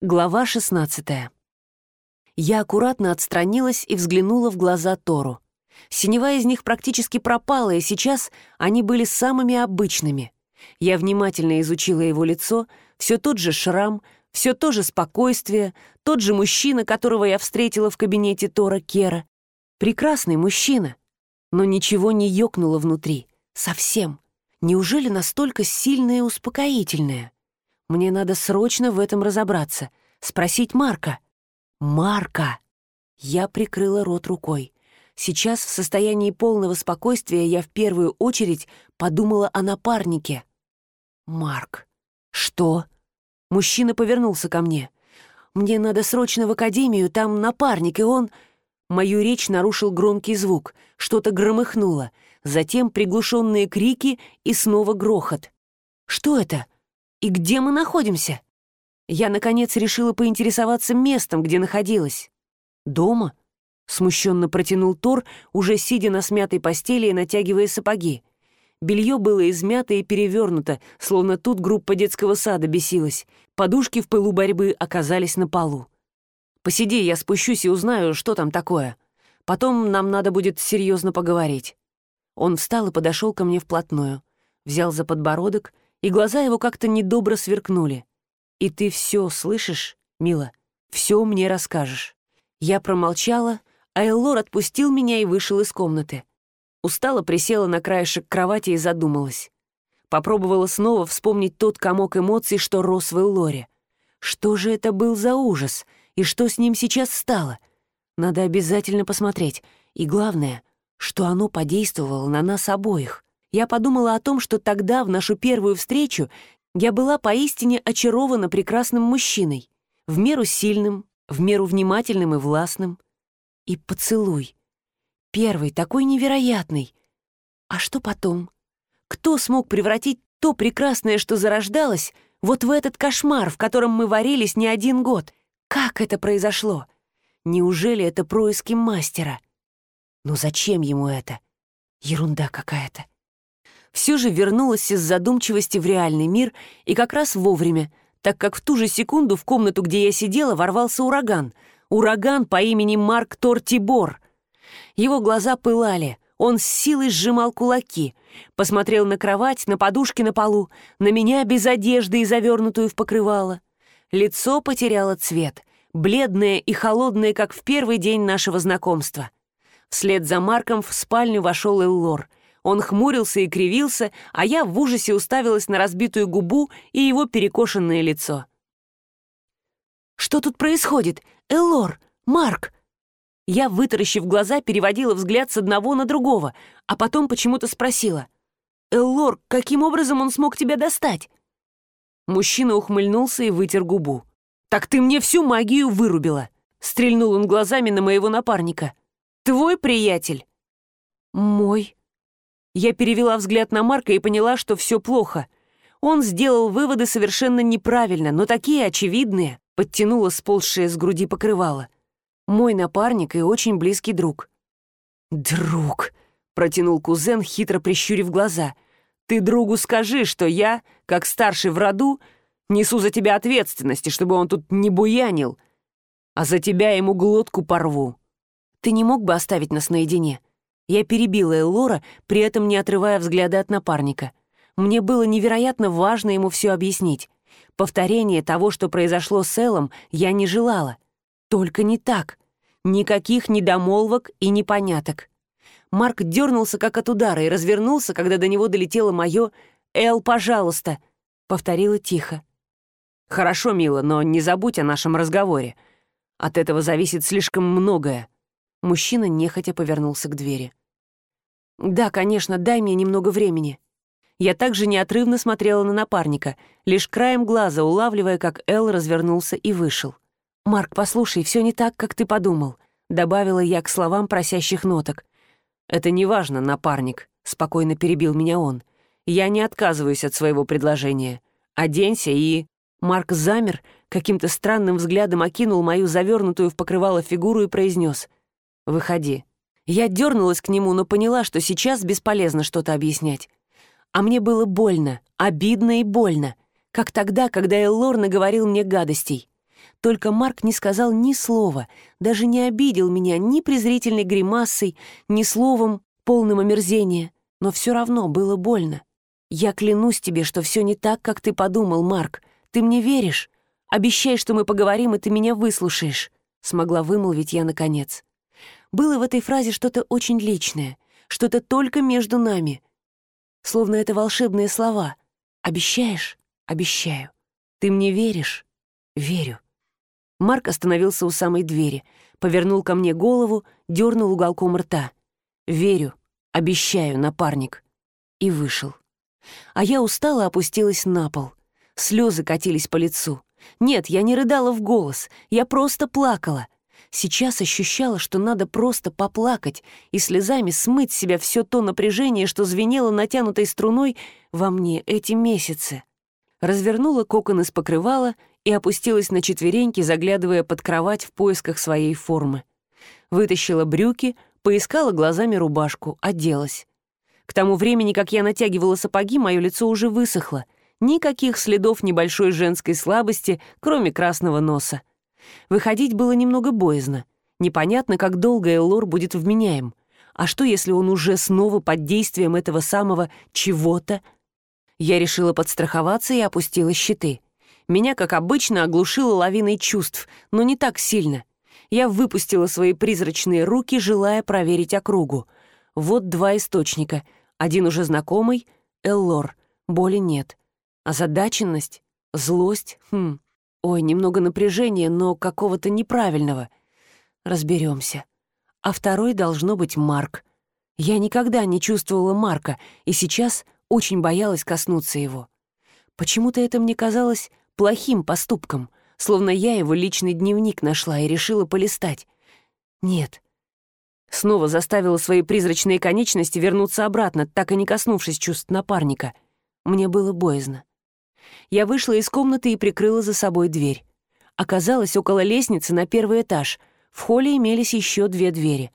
Глава 16. Я аккуратно отстранилась и взглянула в глаза Тору. Синева из них практически пропала, и сейчас они были самыми обычными. Я внимательно изучила его лицо, все тот же шрам, все то же спокойствие, тот же мужчина, которого я встретила в кабинете Тора Кера. Прекрасный мужчина. Но ничего не ёкнуло внутри. Совсем. Неужели настолько сильное и успокоительное? Мне надо срочно в этом разобраться. Спросить Марка. Марка! Я прикрыла рот рукой. Сейчас в состоянии полного спокойствия я в первую очередь подумала о напарнике. Марк. Что? Мужчина повернулся ко мне. Мне надо срочно в академию, там напарник, и он... Мою речь нарушил громкий звук. Что-то громыхнуло. Затем приглушенные крики и снова грохот. Что это? И где мы находимся? Я, наконец, решила поинтересоваться местом, где находилась. Дома? Смущенно протянул Тор, уже сидя на смятой постели и натягивая сапоги. Белье было измято и перевернуто, словно тут группа детского сада бесилась. Подушки в пылу борьбы оказались на полу. «Посиди, я спущусь и узнаю, что там такое. Потом нам надо будет серьезно поговорить». Он встал и подошел ко мне вплотную, взял за подбородок и глаза его как-то недобро сверкнули. «И ты все слышишь, мила? Все мне расскажешь». Я промолчала, а Эллор отпустил меня и вышел из комнаты. Устала присела на краешек кровати и задумалась. Попробовала снова вспомнить тот комок эмоций, что рос в Эллоре. Что же это был за ужас? И что с ним сейчас стало? Надо обязательно посмотреть. И главное, что оно подействовало на нас обоих я подумала о том, что тогда, в нашу первую встречу, я была поистине очарована прекрасным мужчиной, в меру сильным, в меру внимательным и властным. И поцелуй. Первый, такой невероятный. А что потом? Кто смог превратить то прекрасное, что зарождалось, вот в этот кошмар, в котором мы варились не один год? Как это произошло? Неужели это происки мастера? Но зачем ему это? Ерунда какая-то все же вернулась из задумчивости в реальный мир и как раз вовремя, так как в ту же секунду в комнату, где я сидела, ворвался ураган. Ураган по имени Марк Тортибор. Его глаза пылали, он с силой сжимал кулаки, посмотрел на кровать, на подушки на полу, на меня без одежды и завернутую в покрывало. Лицо потеряло цвет, бледное и холодное, как в первый день нашего знакомства. Вслед за Марком в спальню вошел Эллор — он хмурился и кривился, а я в ужасе уставилась на разбитую губу и его перекошенное лицо. «Что тут происходит? Эллор! Марк!» Я, вытаращив глаза, переводила взгляд с одного на другого, а потом почему-то спросила. «Эллор, каким образом он смог тебя достать?» Мужчина ухмыльнулся и вытер губу. «Так ты мне всю магию вырубила!» Стрельнул он глазами на моего напарника. «Твой приятель?» «Мой», я перевела взгляд на Марка и поняла, что все плохо. Он сделал выводы совершенно неправильно, но такие очевидные, подтянула сползшее с груди покрывало. Мой напарник и очень близкий друг. «Друг», — протянул кузен, хитро прищурив глаза, «ты другу скажи, что я, как старший в роду, несу за тебя ответственности, чтобы он тут не буянил, а за тебя ему глотку порву. Ты не мог бы оставить нас наедине?» Я перебила Эллора, при этом не отрывая взгляда от напарника. Мне было невероятно важно ему все объяснить. Повторение того, что произошло с Эллом, я не желала. Только не так. Никаких недомолвок и непоняток. Марк дернулся как от удара и развернулся, когда до него долетело мое «Эл, пожалуйста», — повторила тихо. «Хорошо, мило, но не забудь о нашем разговоре. От этого зависит слишком многое». Мужчина нехотя повернулся к двери. «Да, конечно, дай мне немного времени». Я также неотрывно смотрела на напарника, лишь краем глаза улавливая, как Эл развернулся и вышел. «Марк, послушай, все не так, как ты подумал», — добавила я к словам просящих ноток. «Это не важно, напарник», — спокойно перебил меня он. «Я не отказываюсь от своего предложения. Оденься и...» Марк замер, каким-то странным взглядом окинул мою завернутую в покрывало фигуру и произнес: «Выходи». Я дернулась к нему, но поняла, что сейчас бесполезно что-то объяснять. А мне было больно, обидно и больно, как тогда, когда Эллор наговорил мне гадостей. Только Марк не сказал ни слова, даже не обидел меня ни презрительной гримасой, ни словом, полным омерзения. Но все равно было больно. «Я клянусь тебе, что все не так, как ты подумал, Марк. Ты мне веришь? Обещай, что мы поговорим, и ты меня выслушаешь», — смогла вымолвить я наконец. Было в этой фразе что-то очень личное, что-то только между нами. Словно это волшебные слова. «Обещаешь? Обещаю. Ты мне веришь? Верю». Марк остановился у самой двери, повернул ко мне голову, дернул уголком рта. «Верю, обещаю, напарник». И вышел. А я устало опустилась на пол. Слезы катились по лицу. Нет, я не рыдала в голос, я просто плакала. Сейчас ощущала, что надо просто поплакать и слезами смыть с себя все то напряжение, что звенело натянутой струной во мне эти месяцы. Развернула кокон из покрывала и опустилась на четвереньки, заглядывая под кровать в поисках своей формы. Вытащила брюки, поискала глазами рубашку, оделась. К тому времени, как я натягивала сапоги, мое лицо уже высохло. Никаких следов небольшой женской слабости, кроме красного носа. Выходить было немного боязно. Непонятно, как долго Эллор будет вменяем. А что, если он уже снова под действием этого самого чего-то? Я решила подстраховаться и опустила щиты. Меня, как обычно, оглушило лавиной чувств, но не так сильно. Я выпустила свои призрачные руки, желая проверить округу. Вот два источника. Один уже знакомый — Эллор. Боли нет. Озадаченность? Злость? Хм. Ой, немного напряжения, но какого-то неправильного. Разберемся. А второй должно быть Марк. Я никогда не чувствовала Марка, и сейчас очень боялась коснуться его. Почему-то это мне казалось плохим поступком, словно я его личный дневник нашла и решила полистать. Нет. Снова заставила свои призрачные конечности вернуться обратно, так и не коснувшись чувств напарника. Мне было боязно. Я вышла из комнаты и прикрыла за собой дверь. Оказалось, около лестницы на первый этаж. В холле имелись еще две двери.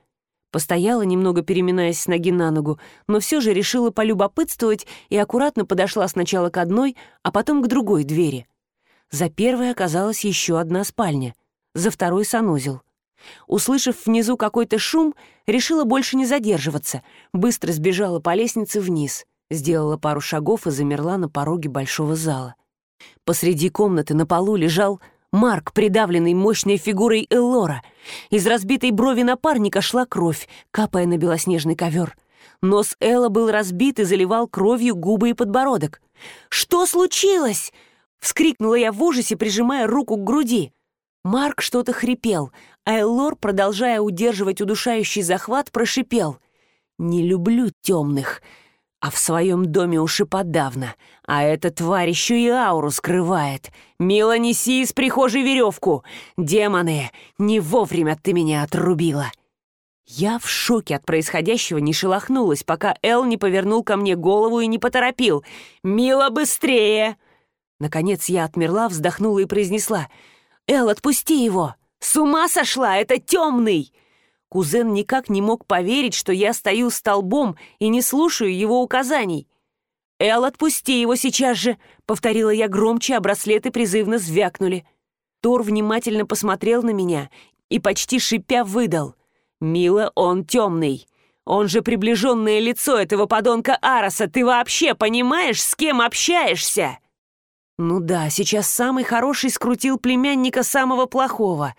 Постояла, немного переминаясь с ноги на ногу, но все же решила полюбопытствовать и аккуратно подошла сначала к одной, а потом к другой двери — за первой оказалась еще одна спальня, за второй санузел. Услышав внизу какой-то шум, решила больше не задерживаться, быстро сбежала по лестнице вниз, сделала пару шагов и замерла на пороге большого зала. Посреди комнаты на полу лежал Марк, придавленный мощной фигурой Эллора. Из разбитой брови напарника шла кровь, капая на белоснежный ковер. Нос Элла был разбит и заливал кровью губы и подбородок. «Что случилось?» Вскрикнула я в ужасе, прижимая руку к груди. Марк что-то хрипел, а Эллор, продолжая удерживать удушающий захват, прошипел. «Не люблю темных, а в своем доме уж и подавно. А эта тварь еще и ауру скрывает. Мила, неси из прихожей веревку. Демоны, не вовремя ты меня отрубила». Я в шоке от происходящего не шелохнулась, пока Эл не повернул ко мне голову и не поторопил. «Мила, быстрее!» Наконец я отмерла, вздохнула и произнесла. «Эл, отпусти его! С ума сошла! Это темный!» Кузен никак не мог поверить, что я стою столбом и не слушаю его указаний. «Эл, отпусти его сейчас же!» — повторила я громче, а браслеты призывно звякнули. Тор внимательно посмотрел на меня и почти шипя выдал. «Мила, он темный. Он же приближенное лицо этого подонка Араса. Ты вообще понимаешь, с кем общаешься?» Ну да, сейчас самый хороший скрутил племянника самого плохого.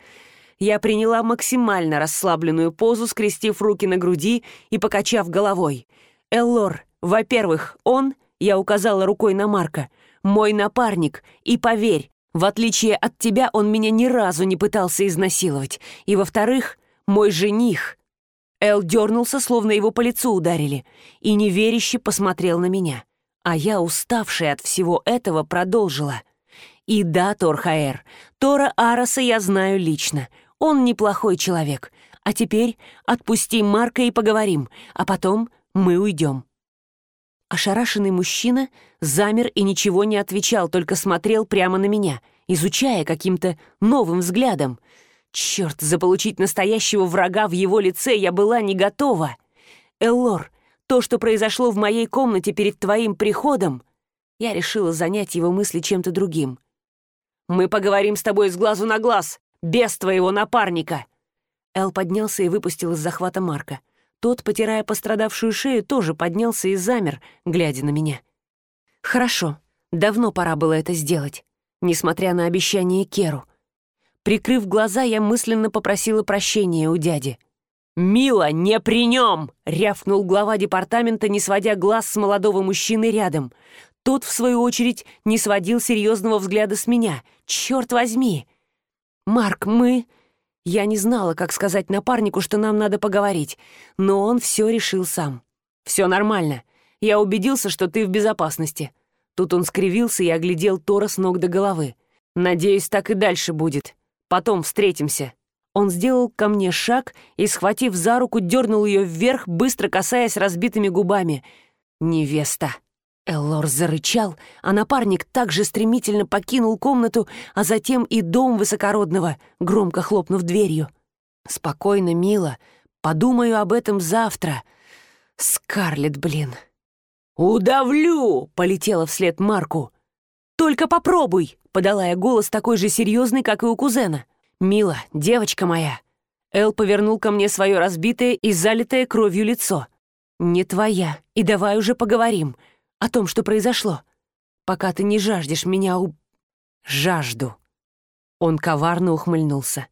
Я приняла максимально расслабленную позу, скрестив руки на груди и покачав головой. «Эллор, во-первых, он, я указала рукой на Марка, мой напарник, и поверь, в отличие от тебя, он меня ни разу не пытался изнасиловать. И, во-вторых, мой жених». Эл дернулся, словно его по лицу ударили, и неверяще посмотрел на меня. А я, уставшая от всего этого, продолжила. И да, Торхаэр, Тора Араса я знаю лично. Он неплохой человек. А теперь отпусти Марка и поговорим, а потом мы уйдем. Ошарашенный мужчина замер и ничего не отвечал, только смотрел прямо на меня, изучая каким-то новым взглядом. Черт, заполучить настоящего врага в его лице я была не готова. Эллор, то, что произошло в моей комнате перед твоим приходом, я решила занять его мысли чем-то другим. Мы поговорим с тобой с глазу на глаз, без твоего напарника!» Эл поднялся и выпустил из захвата Марка. Тот, потирая пострадавшую шею, тоже поднялся и замер, глядя на меня. «Хорошо, давно пора было это сделать, несмотря на обещание Керу. Прикрыв глаза, я мысленно попросила прощения у дяди. «Мила, не при нем!» — рявкнул глава департамента, не сводя глаз с молодого мужчины рядом. Тот, в свою очередь, не сводил серьезного взгляда с меня. «Черт возьми!» «Марк, мы...» Я не знала, как сказать напарнику, что нам надо поговорить, но он все решил сам. «Все нормально. Я убедился, что ты в безопасности». Тут он скривился и оглядел Тора с ног до головы. «Надеюсь, так и дальше будет. Потом встретимся». Он сделал ко мне шаг и, схватив за руку, дернул ее вверх, быстро касаясь разбитыми губами. «Невеста!» Эллор зарычал, а напарник также стремительно покинул комнату, а затем и дом высокородного, громко хлопнув дверью. «Спокойно, мило. Подумаю об этом завтра. Скарлетт, блин!» «Удавлю!» — полетела вслед Марку. «Только попробуй!» — подала я голос такой же серьезный, как и у кузена. «Мила, девочка моя!» Эл повернул ко мне свое разбитое и залитое кровью лицо. «Не твоя, и давай уже поговорим о том, что произошло, пока ты не жаждешь меня у...» «Жажду!» Он коварно ухмыльнулся.